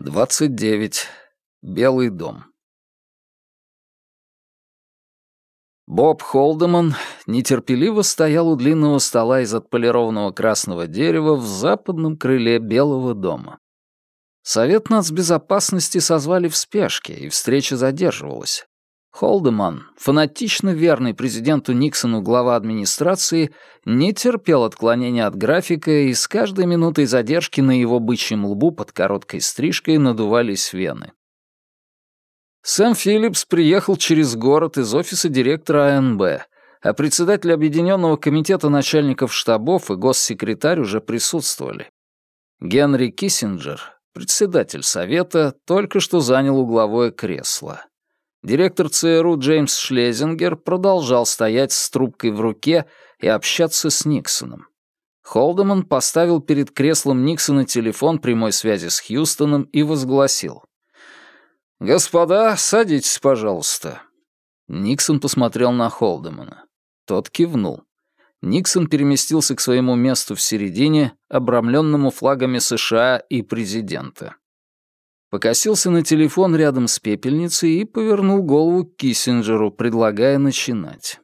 29. Белый дом. Боб Холдеман нетерпеливо стоял у длинного стола из отполированного красного дерева в западном крыле Белого дома. Совет нацбезопасности созвали в спешке, и встреча задерживалась. Холдеман, фанатично верный президенту Никсону глава администрации, не терпел отклонения от графика, и с каждой минутой задержки на его бычьем лбу под короткой стрижкой надувались вены. Сэм Филлипс приехал через город из офиса директора АНБ, а председатель Объединенного комитета начальников штабов и госсекретарь уже присутствовали. Генри Киссинджер, председатель совета, только что занял угловое кресло. Директор ЦРУ Джеймс Шлезингер продолжал стоять с трубкой в руке и общаться с Никсоном. Холдеман поставил перед креслом Никсона телефон прямой связи с Хьюстоном и возгласил. «Господа, садитесь, пожалуйста». Никсон посмотрел на Холдемана. Тот кивнул. Никсон переместился к своему месту в середине, обрамленному флагами США и президента покосился на телефон рядом с пепельницей и повернул голову к Киссинджеру, предлагая начинать.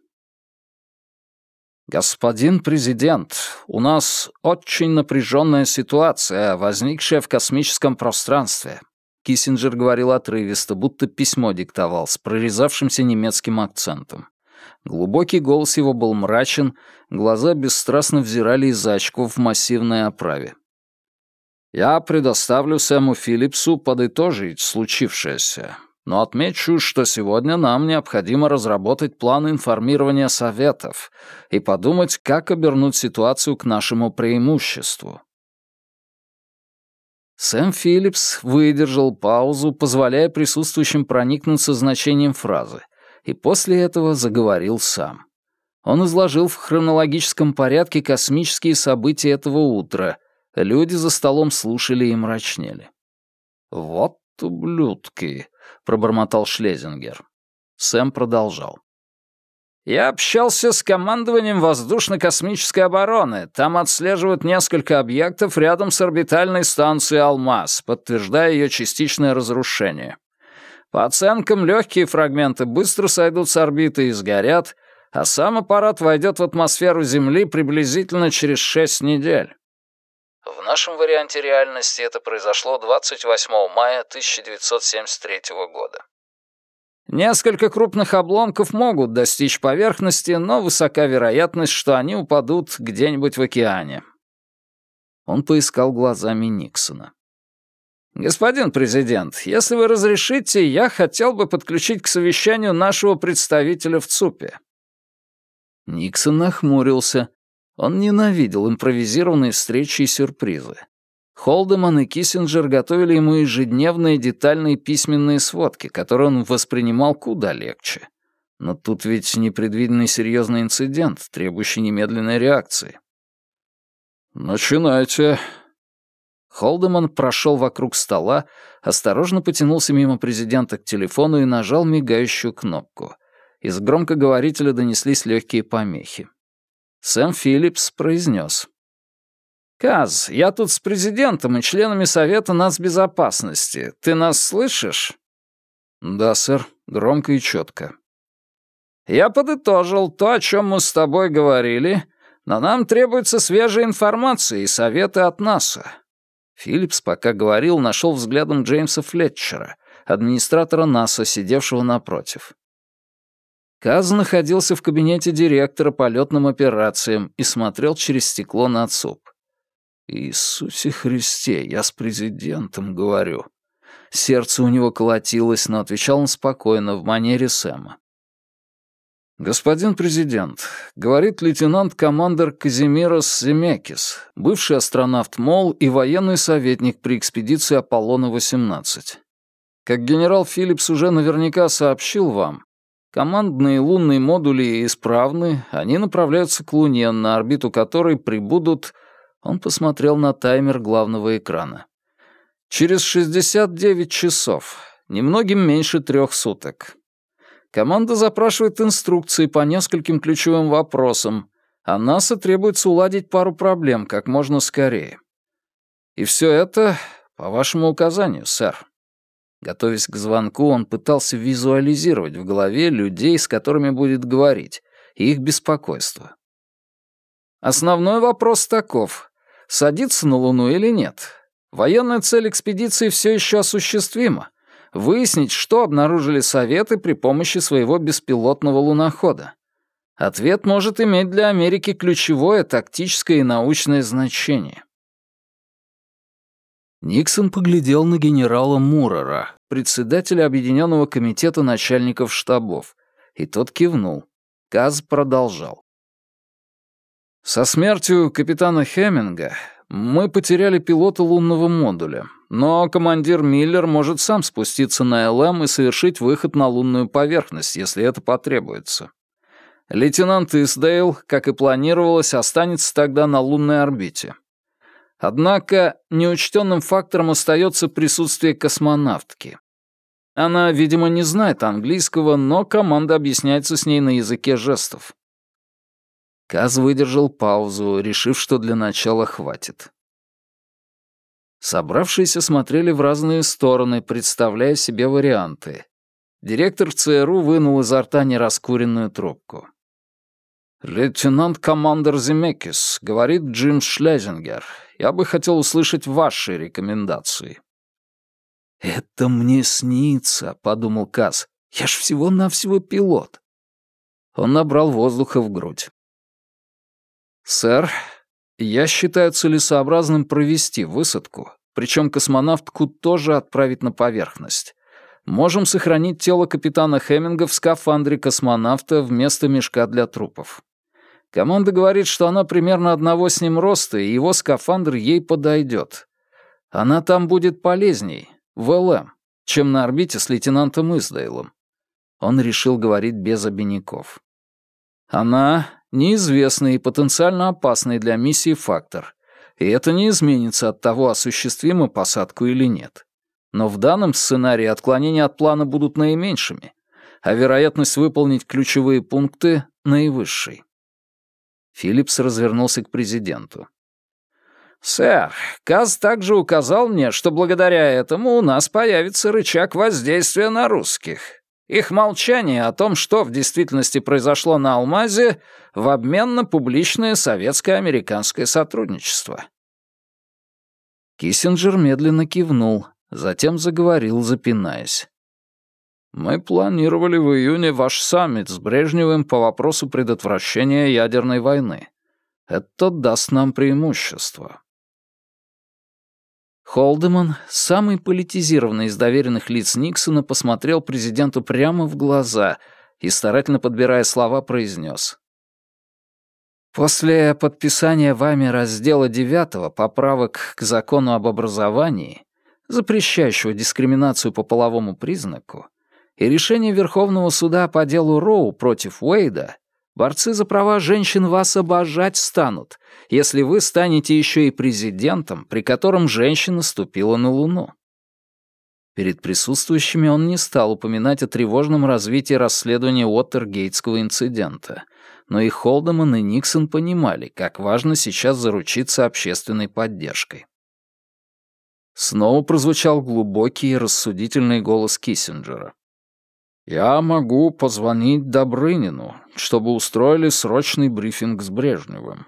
«Господин президент, у нас очень напряженная ситуация, возникшая в космическом пространстве», Киссинджер говорил отрывисто, будто письмо диктовал, с прорезавшимся немецким акцентом. Глубокий голос его был мрачен, глаза бесстрастно взирали из очков в массивной оправе. Я предоставлю Сэму Филлипсу подытожить случившееся, но отмечу, что сегодня нам необходимо разработать план информирования советов и подумать, как обернуть ситуацию к нашему преимуществу. Сэм Филлипс выдержал паузу, позволяя присутствующим проникнуться значением фразы, и после этого заговорил сам. Он изложил в хронологическом порядке космические события этого утра — Люди за столом слушали и мрачнели. «Вот ублюдки», — пробормотал Шлезингер. Сэм продолжал. «Я общался с командованием воздушно-космической обороны. Там отслеживают несколько объектов рядом с орбитальной станцией «Алмаз», подтверждая ее частичное разрушение. По оценкам, легкие фрагменты быстро сойдут с орбиты и сгорят, а сам аппарат войдет в атмосферу Земли приблизительно через шесть недель. Нашем варианте реальности это произошло 28 мая 1973 года. Несколько крупных обломков могут достичь поверхности, но высока вероятность, что они упадут где-нибудь в океане. Он поискал глазами Никсона. «Господин президент, если вы разрешите, я хотел бы подключить к совещанию нашего представителя в ЦУПе». Никсон нахмурился, он ненавидел импровизированные встречи и сюрпризы. Холдеман и Киссинджер готовили ему ежедневные детальные письменные сводки, которые он воспринимал куда легче. Но тут ведь непредвиденный серьезный инцидент, требующий немедленной реакции. «Начинайте». Холдеман прошел вокруг стола, осторожно потянулся мимо президента к телефону и нажал мигающую кнопку. Из громкоговорителя донеслись легкие помехи. Сэм Филлипс произнес. «Каз, я тут с президентом и членами Совета нацбезопасности. Ты нас слышишь?» «Да, сэр, громко и четко». «Я подытожил то, о чем мы с тобой говорили, но нам требуется свежая информация и советы от НАСА». Филлипс, пока говорил, нашел взглядом Джеймса Флетчера, администратора НАСА, сидевшего напротив. Каз находился в кабинете директора по летным операциям и смотрел через стекло на ЦУП. «Иисусе Христе, я с президентом говорю». Сердце у него колотилось, но отвечал он спокойно, в манере Сэма. «Господин президент», — говорит лейтенант-командер Казимирос Земекис, бывший астронавт МОЛ и военный советник при экспедиции Аполлона-18. Как генерал Филлипс уже наверняка сообщил вам, Командные лунные модули исправны, они направляются к Луне, на орбиту которой прибудут... Он посмотрел на таймер главного экрана. Через 69 часов, немногим меньше трех суток. Команда запрашивает инструкции по нескольким ключевым вопросам, а НАСА требуется уладить пару проблем как можно скорее. И все это по вашему указанию, сэр». Готовясь к звонку, он пытался визуализировать в голове людей, с которыми будет говорить, и их беспокойство. Основной вопрос таков. Садиться на Луну или нет? Военная цель экспедиции все еще осуществима. Выяснить, что обнаружили Советы при помощи своего беспилотного лунохода. Ответ может иметь для Америки ключевое тактическое и научное значение. Никсон поглядел на генерала Мурера, председателя Объединенного комитета начальников штабов, и тот кивнул. Каз продолжал. Со смертью капитана Хеминга мы потеряли пилота лунного модуля, но командир Миллер может сам спуститься на ЛМ и совершить выход на лунную поверхность, если это потребуется. Лейтенант Исдейл, как и планировалось, останется тогда на лунной орбите. Однако неучтенным фактором остается присутствие космонавтки. Она, видимо, не знает английского, но команда объясняется с ней на языке жестов. Каз выдержал паузу, решив, что для начала хватит. Собравшиеся смотрели в разные стороны, представляя себе варианты. Директор ЦРУ вынул изо рта нераскуренную трубку. «Лейтенант-командер Земекис, — говорит Джим Шлезингер, — я бы хотел услышать ваши рекомендации». «Это мне снится», — подумал Каз. «Я ж всего-навсего пилот». Он набрал воздуха в грудь. «Сэр, я считаю целесообразным провести высадку, причем космонавтку тоже отправить на поверхность. Можем сохранить тело капитана Хеминга в скафандре космонавта вместо мешка для трупов. Команда говорит, что она примерно одного с ним роста, и его скафандр ей подойдет. Она там будет полезней, в ЛМ, чем на орбите с лейтенантом Издейлом. Он решил говорить без обиняков. Она — неизвестный и потенциально опасный для миссии фактор, и это не изменится от того, осуществима посадку или нет. Но в данном сценарии отклонения от плана будут наименьшими, а вероятность выполнить ключевые пункты — наивысшей. Филлипс развернулся к президенту. «Сэр, Каз также указал мне, что благодаря этому у нас появится рычаг воздействия на русских. Их молчание о том, что в действительности произошло на Алмазе, в обмен на публичное советско-американское сотрудничество». Киссинджер медленно кивнул, затем заговорил, запинаясь. «Мы планировали в июне ваш саммит с Брежневым по вопросу предотвращения ядерной войны. Это даст нам преимущество. Холдеман, самый политизированный из доверенных лиц Никсона, посмотрел президенту прямо в глаза и, старательно подбирая слова, произнес. «После подписания вами раздела 9 поправок к закону об образовании, запрещающего дискриминацию по половому признаку, и решения Верховного суда по делу Роу против Уэйда, Борцы за права женщин вас обожать станут, если вы станете еще и президентом, при котором женщина ступила на Луну. Перед присутствующими он не стал упоминать о тревожном развитии расследования Уоттергейтского инцидента, но и Холдеман, и Никсон понимали, как важно сейчас заручиться общественной поддержкой. Снова прозвучал глубокий и рассудительный голос Киссинджера. Я могу позвонить Добрынину, чтобы устроили срочный брифинг с Брежневым.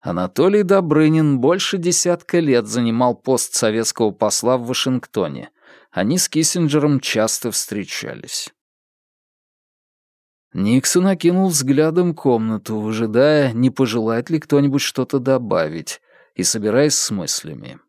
Анатолий Добрынин больше десятка лет занимал пост советского посла в Вашингтоне. Они с Киссинджером часто встречались. Никсон окинул взглядом комнату, выжидая, не пожелает ли кто-нибудь что-то добавить, и собираясь с мыслями.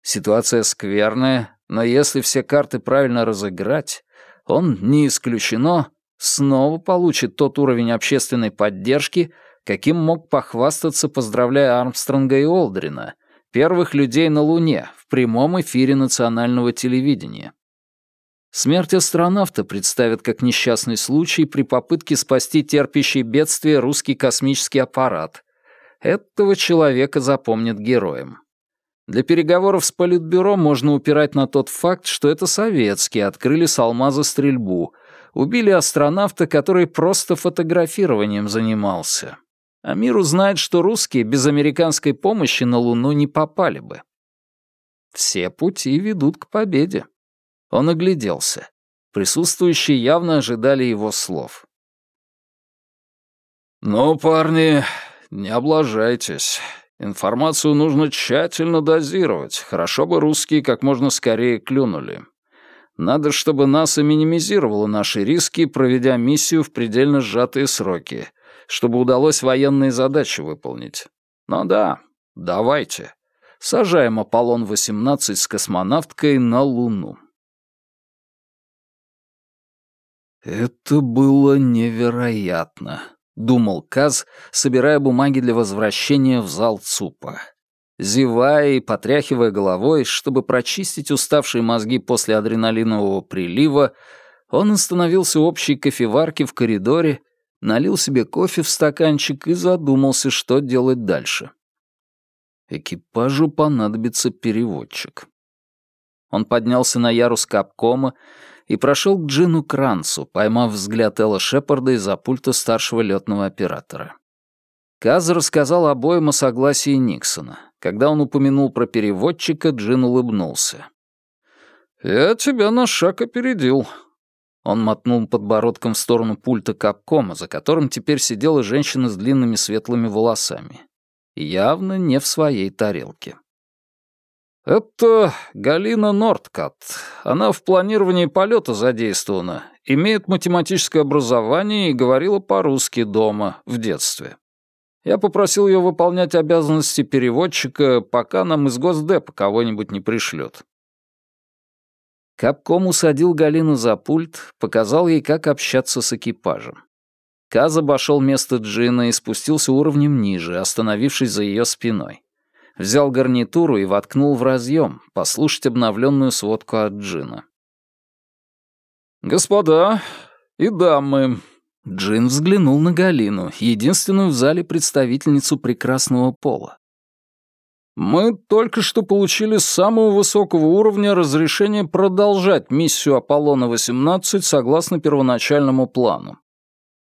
Ситуация скверная, но если все карты правильно разыграть, он, не исключено, снова получит тот уровень общественной поддержки, каким мог похвастаться, поздравляя Армстронга и Олдрина, первых людей на Луне, в прямом эфире национального телевидения. Смерть астронавта представят как несчастный случай при попытке спасти терпящий бедствие русский космический аппарат. Этого человека запомнят героем. Для переговоров с Политбюро можно упирать на тот факт, что это советские открыли с алмаза стрельбу, убили астронавта, который просто фотографированием занимался. А мир узнает, что русские без американской помощи на Луну не попали бы. Все пути ведут к победе. Он огляделся. Присутствующие явно ожидали его слов. «Ну, парни, не облажайтесь. Информацию нужно тщательно дозировать. Хорошо бы русские как можно скорее клюнули. Надо, чтобы НАСА минимизировала наши риски, проведя миссию в предельно сжатые сроки, чтобы удалось военные задачи выполнить. Но да, давайте. Сажаем Аполлон-18 с космонавткой на Луну. Это было невероятно, думал Каз, собирая бумаги для возвращения в зал ЦУПа. Зевая и потряхивая головой, чтобы прочистить уставшие мозги после адреналинового прилива, он остановился у общей кофеварки в коридоре, налил себе кофе в стаканчик и задумался, что делать дальше. Экипажу понадобится переводчик. Он поднялся на ярус капкома и прошел к Джину Кранцу, поймав взгляд Элла Шепарда из-за пульта старшего летного оператора. Каз рассказал обоим о согласии Никсона. Когда он упомянул про переводчика, Джин улыбнулся. «Я тебя на шаг опередил». Он мотнул подбородком в сторону пульта капкома, за которым теперь сидела женщина с длинными светлыми волосами. Явно не в своей тарелке. «Это Галина Нордкат. Она в планировании полета задействована, имеет математическое образование и говорила по-русски дома, в детстве. Я попросил ее выполнять обязанности переводчика, пока нам из Госдепа кого-нибудь не пришлет». Капком усадил Галину за пульт, показал ей, как общаться с экипажем. Каз обошел место Джина и спустился уровнем ниже, остановившись за ее спиной взял гарнитуру и воткнул в разъем, послушать обновленную сводку от Джина. «Господа и дамы», Джин взглянул на Галину, единственную в зале представительницу прекрасного пола. «Мы только что получили с самого высокого уровня разрешение продолжать миссию Аполлона-18 согласно первоначальному плану.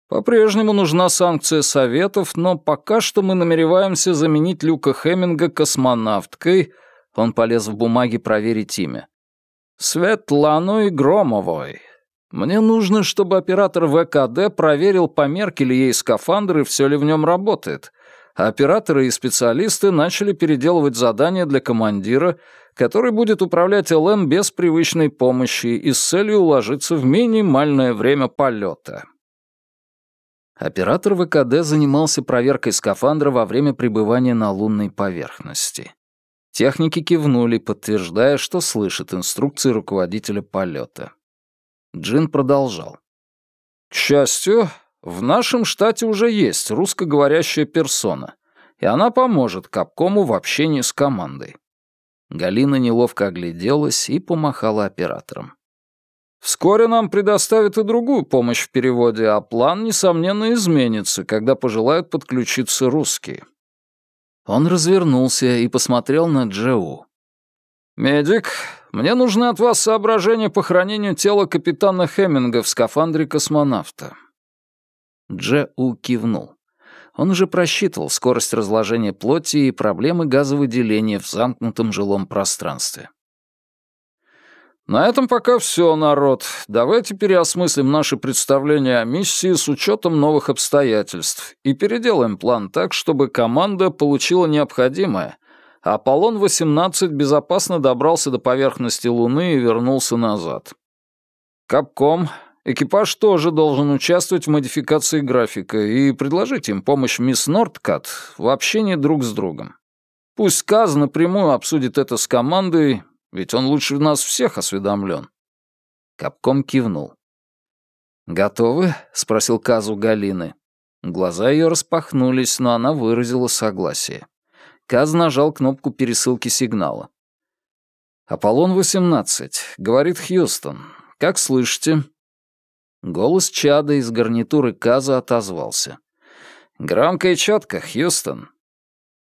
По-прежнему нужна санкция Советов, но пока что мы намереваемся заменить Люка Хеминга космонавткой, он полез в бумаги проверить имя, Светланой Громовой. Мне нужно, чтобы оператор ВКД проверил, померки ли ей скафандр и все ли в нем работает. Операторы и специалисты начали переделывать задания для командира, который будет управлять ЛМ без привычной помощи и с целью уложиться в минимальное время полета. Оператор ВКД занимался проверкой скафандра во время пребывания на лунной поверхности. Техники кивнули, подтверждая, что слышат инструкции руководителя полета. Джин продолжал. «К счастью, в нашем штате уже есть русскоговорящая персона, и она поможет Капкому в общении с командой». Галина неловко огляделась и помахала оператором. Вскоре нам предоставят и другую помощь в переводе, а план, несомненно, изменится, когда пожелают подключиться русские». Он развернулся и посмотрел на Джоу. «Медик, мне нужны от вас соображения по хранению тела капитана Хеминга в скафандре космонавта». Джоу кивнул. Он уже просчитывал скорость разложения плоти и проблемы газовыделения в замкнутом жилом пространстве. На этом пока все, народ. Давайте переосмыслим наши представления о миссии с учетом новых обстоятельств и переделаем план так, чтобы команда получила необходимое, а Аполлон-18 безопасно добрался до поверхности Луны и вернулся назад. Капком, экипаж тоже должен участвовать в модификации графика и предложить им помощь мисс Нордкат в общении друг с другом. Пусть Каз напрямую обсудит это с командой, ведь он лучше нас всех осведомлен. Капком кивнул. «Готовы?» — спросил Казу Галины. Глаза ее распахнулись, но она выразила согласие. Каз нажал кнопку пересылки сигнала. «Аполлон-18», — говорит Хьюстон. «Как слышите?» Голос Чада из гарнитуры Каза отозвался. «Громко и четко, Хьюстон».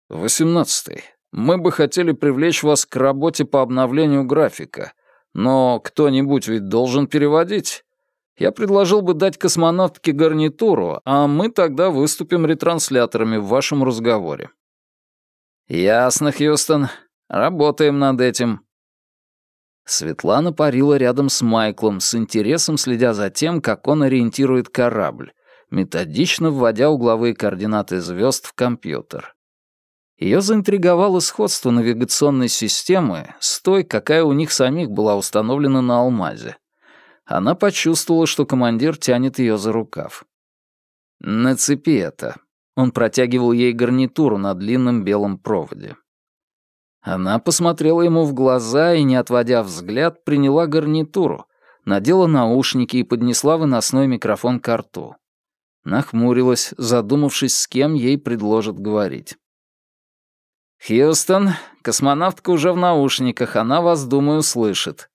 «Восемнадцатый. Мы бы хотели привлечь вас к работе по обновлению графика, но кто-нибудь ведь должен переводить. Я предложил бы дать космонавтке гарнитуру, а мы тогда выступим ретрансляторами в вашем разговоре». «Ясно, Хьюстон. Работаем над этим». Светлана парила рядом с Майклом, с интересом следя за тем, как он ориентирует корабль, методично вводя угловые координаты звезд в компьютер. Ее заинтриговало сходство навигационной системы с той, какая у них самих была установлена на Алмазе. Она почувствовала, что командир тянет ее за рукав. «Нацепи это». Он протягивал ей гарнитуру на длинном белом проводе. Она посмотрела ему в глаза и, не отводя взгляд, приняла гарнитуру, надела наушники и поднесла выносной микрофон к рту. Нахмурилась, задумавшись, с кем ей предложат говорить. «Хьюстон, космонавтка уже в наушниках, она вас, думаю, слышит».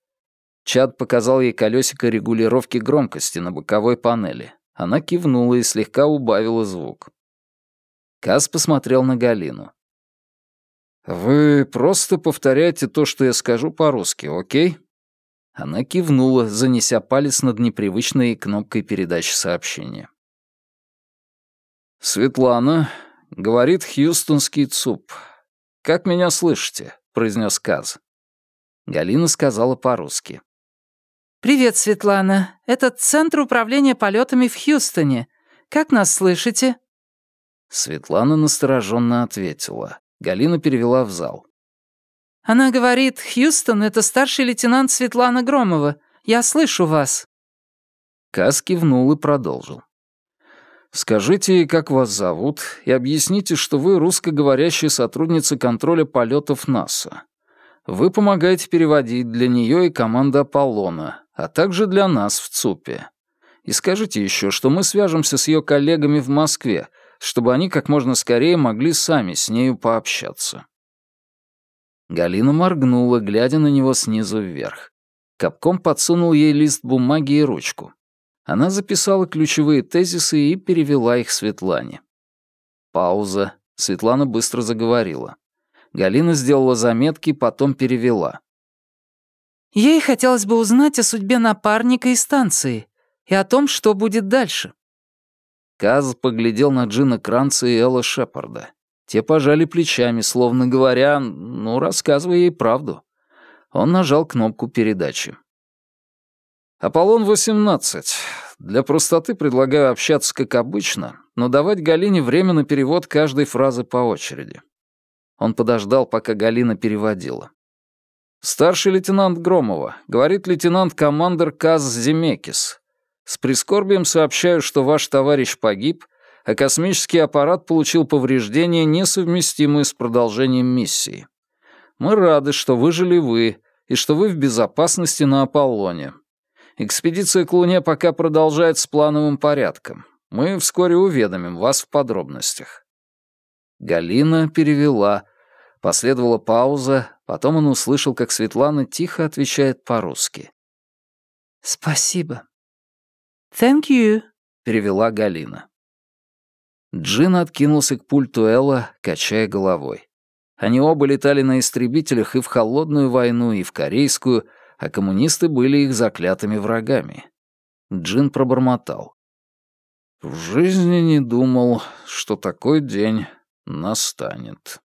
Чад показал ей колесико регулировки громкости на боковой панели. Она кивнула и слегка убавила звук. Каз посмотрел на Галину. «Вы просто повторяйте то, что я скажу по-русски, окей?» Она кивнула, занеся палец над непривычной кнопкой передачи сообщения. «Светлана, — говорит хьюстонский ЦУП. «Как меня слышите?» — произнес Каз. Галина сказала по-русски. «Привет, Светлана. Это Центр управления полетами в Хьюстоне. Как нас слышите?» Светлана настороженно ответила. Галина перевела в зал. «Она говорит, Хьюстон — это старший лейтенант Светлана Громова. Я слышу вас». Каз кивнул и продолжил. «Скажите, как вас зовут, и объясните, что вы русскоговорящая сотрудница контроля полетов НАСА. Вы помогаете переводить для нее и команды Аполлона, а также для нас в ЦУПе. И скажите еще, что мы свяжемся с ее коллегами в Москве, чтобы они как можно скорее могли сами с нею пообщаться». Галина моргнула, глядя на него снизу вверх. Капком подсунул ей лист бумаги и ручку. Она записала ключевые тезисы и перевела их Светлане. Пауза. Светлана быстро заговорила. Галина сделала заметки, потом перевела. «Ей хотелось бы узнать о судьбе напарника и станции, и о том, что будет дальше. Каз поглядел на Джина Кранца и Элла Шепарда. Те пожали плечами, словно говоря, ну, рассказывай ей правду. Он нажал кнопку передачи. «Аполлон-18. Для простоты предлагаю общаться как обычно, но давать Галине время на перевод каждой фразы по очереди». Он подождал, пока Галина переводила. «Старший лейтенант Громова, говорит лейтенант-командер Каз Земекис. С прискорбием сообщаю, что ваш товарищ погиб, а космический аппарат получил повреждения, несовместимые с продолжением миссии. Мы рады, что выжили вы и что вы в безопасности на Аполлоне. Экспедиция к Луне пока продолжается плановым порядком. Мы вскоре уведомим вас в подробностях». Галина перевела. Последовала пауза, потом он услышал, как Светлана тихо отвечает по-русски. «Спасибо». «Thank you», — перевела Галина. Джин откинулся к пульту Элла, качая головой. Они оба летали на истребителях и в холодную войну, и в корейскую, а коммунисты были их заклятыми врагами. Джин пробормотал. «В жизни не думал, что такой день настанет».